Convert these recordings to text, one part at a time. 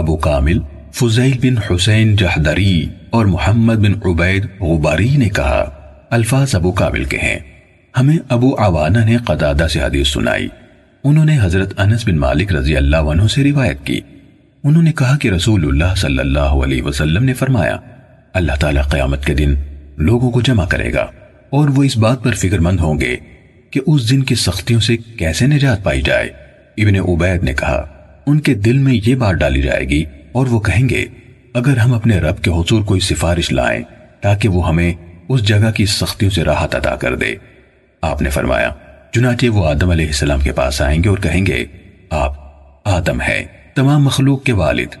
ابو کامل، فضیل بن حسین جہدری اور محمد بن عبید غباری نے کہا، الفاظ ابو کامل کے ہیں۔ ہمیں ابو عوانہ نے قدادہ سے حدیث سنائی۔ انہوں نے حضرت انس بن مالک رضی اللہ عنہ سے روایت کی۔ انہوں نے کہا کہ رسول اللہ صلی اللہ علیہ وسلم نے فرمایا، اللہ تعالیٰ قیامت کے دن لوگوں کو جمع کرے گا اور وہ اس بات پر فکر مند ہوں گے کہ اس دن کی سختیوں سے کیسے نجات پائی جائے۔ ابن عبید نے کہا ان کے دل میں یہ بات ڈالی جائے گی اور وہ کہیں گے، اگر ہم اپنے رب کے حضور کوئی سفارش لائیں تاکہ وہ ہمیں اس جگہ کی سختیوں سے راحت عطا کر دے۔ آپ نے فرمایا، چنانچہ وہ آدم علیہ السلام کے پاس آئیں گے اور کہیں گے، آپ آدم ہیں، تمام مخلوق کے والد۔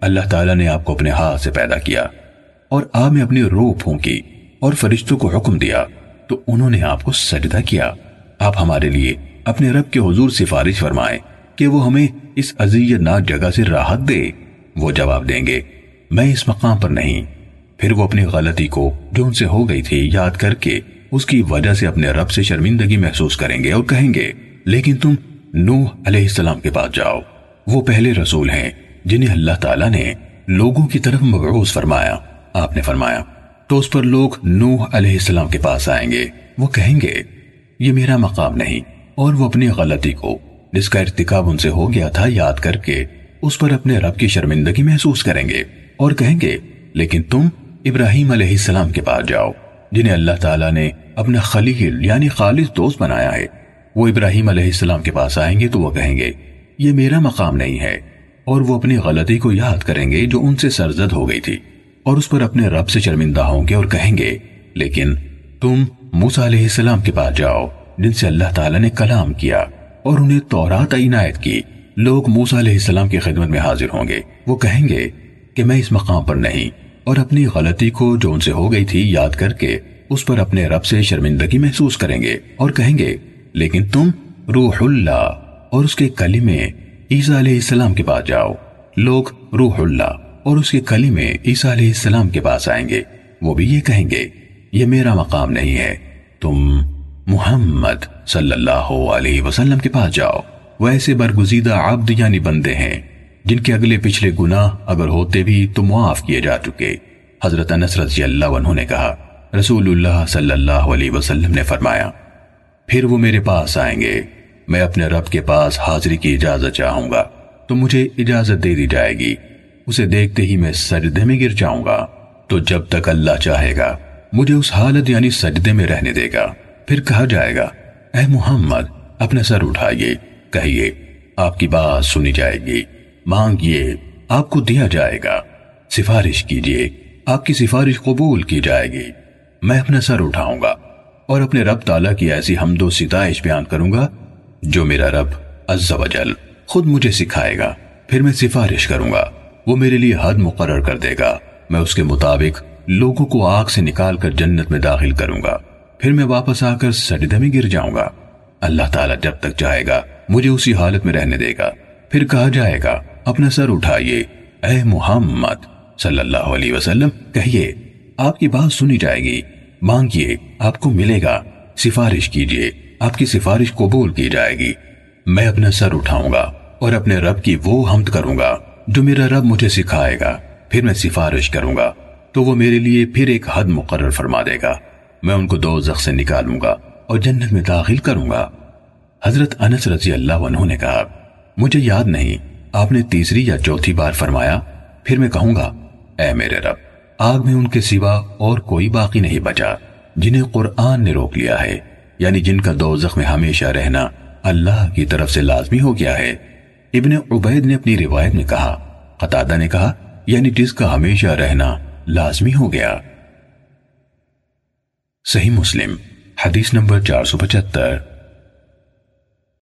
اللہ تعالیٰ نے آپ کو اپنے ہاتھ سے پیدا کیا اور آپ میں اپنی روح پھونکی اور فرشتوں کو حکم دیا۔ تو انہوں نے آپ کو سجدہ کیا۔ آپ ہمارے لیے اپنے رب کے حضور سفارش فرمائیں۔ کہ وہ ہمیں اس عزیت ناک جگہ سے راحت دے، وہ جواب دیں گے، میں اس مقام پر نہیں۔ پھر وہ اپنی غلطی کو جو ان سے ہو گئی تھی یاد کر کے اس کی وجہ سے اپنے رب سے شرمندگی محسوس کریں گے اور کہیں گے، لیکن تم نوح علیہ السلام کے پاس جاؤ۔ وہ پہلے رسول ہیں جنہیں اللہ تعالیٰ نے لوگوں کی طرف مبعوث فرمایا۔ آپ نے فرمایا، تو اس پر لوگ نوح علیہ السلام کے پاس آئیں گے۔ وہ کہیں گے، یہ میرا مقام نہیں، اور وہ اپنی غلطی کو جس کا ارتکاب ان سے ہو گیا تھا، یاد کر کے اس پر اپنے رب کی شرمندگی محسوس کریں گے اور کہیں گے، لیکن تم ابراہیم علیہ السلام کے پاس جاؤ، جنہیں اللہ تعالیٰ نے اپنا خلیل یعنی خالص دوست بنایا ہے۔ وہ ابراہیم علیہ السلام کے پاس آئیں گے تو وہ کہیں گے، یہ میرا مقام نہیں ہے۔ اور وہ اپنی غلطی کو یاد کریں گے جو ان سے سرزد ہو گئی تھی۔ اور اس پر اپنے رب سے شرمندہ ہوں گے اور کہیں گے، لیکن تم موسیٰ علیہ السلام کے پاس جاؤ، جن سے اللہ تعالیٰ نے کلام کیا۔ اور انہیں تورات عنایت کی۔ لوگ موسیٰ علیہ السلام کی خدمت میں حاضر ہوں گے۔ وہ کہیں گے کہ میں اس مقام پر نہیں، اور اپنی غلطی کو جو ان سے ہو گئی تھی یاد کر کے اس پر اپنے رب سے شرمندگی محسوس کریں گے اور کہیں گے، لیکن تم روح اللہ اور اس کے کلمے عیسیٰ علیہ السلام کے پاس جاؤ۔ لوگ روح اللہ اور اس کے کلمے عیسیٰ علیہ السلام کے پاس آئیں گے۔ وہ بھی یہ کہیں گے، یہ میرا مقام نہیں ہے، تم محمد صلی اللہ علیہ وسلم کے پاس جاؤ۔ وہ ایسے برگزیدہ عبد یعنی بندے ہیں جن کے اگلے پچھلے گناہ اگر ہوتے بھی تو معاف کیے جا چکے۔ حضرت انس رضی اللہ عنہ نے کہا، رسول اللہ صلی اللہ علیہ وسلم نے فرمایا، پھر وہ میرے پاس آئیں گے۔ میں اپنے رب کے پاس حاضری کی اجازت چاہوں گا۔ تو مجھے اجازت دے دی جائے گی۔ اسے دیکھتے ہی میں سجدے میں گر جاؤں گا۔ تو جب تک اللہ چاہے گا، مجھے اس حالت یعنی سجدے میں رہنے دے گا۔ پھر کہا جائے گا، اے محمد اپنے سر اٹھائیے، کہیے، آپ کی بات سنی جائے گی، مانگیے، آپ کو دیا جائے گا، سفارش کیجیے، آپ کی سفارش قبول کی جائے گی، میں اپنا سر اٹھاؤں گا اور اپنے رب تعالیٰ کی ایسی حمد و ستائش بیان کروں گا، جو میرا رب عز و جل خود مجھے سکھائے گا، پھر میں سفارش کروں گا، وہ میرے لیے حد مقرر کر دے گا، میں اس کے مطابق لوگوں کو آگ سے نکال کر جنت میں داخل کروں گا. پھر میں واپس آ کر سجدہ میں گر جاؤں گا۔ اللہ تعالیٰ جب تک چاہے گا، مجھے اسی حالت میں رہنے دے گا۔ پھر کہا جائے گا، اپنا سر اٹھائیے۔ اے محمد، صلی اللہ علیہ وسلم، کہیے، آپ کی بات سنی جائے گی۔ مانگیے، آپ کو ملے گا۔ سفارش کیجیے، آپ کی سفارش قبول کی جائے گی۔ میں اپنا سر اٹھاؤں گا اور اپنے رب کی وہ حمد کروں گا جو میرا رب مجھے سکھائے گا۔ پھر میں سفارش کروں گا، تو وہ میرے لیے پھر ایک حد مقرر فرما دے گا۔ میں ان کو دو زخ سے نکالوں گا اور جنت میں داخل کروں گا۔ حضرت انس رضی اللہ عنہ نے کہا، مجھے یاد نہیں، آپ نے تیسری یا چوتھی بار فرمایا، پھر میں کہوں گا، اے میرے رب، آگ میں ان کے سوا اور کوئی باقی نہیں بچا، جنہیں قرآن نے روک لیا ہے یعنی جن کا دوزخ میں ہمیشہ رہنا اللہ کی طرف سے لازمی ہو گیا ہے۔ ابن عبید نے اپنی روایت میں کہا قطادہ نے کہا یعنی جس کا ہمیشہ رہنا لازمی ہو گیا۔ صحیح مسلم حدیث نمبر چار سو پچہتر۔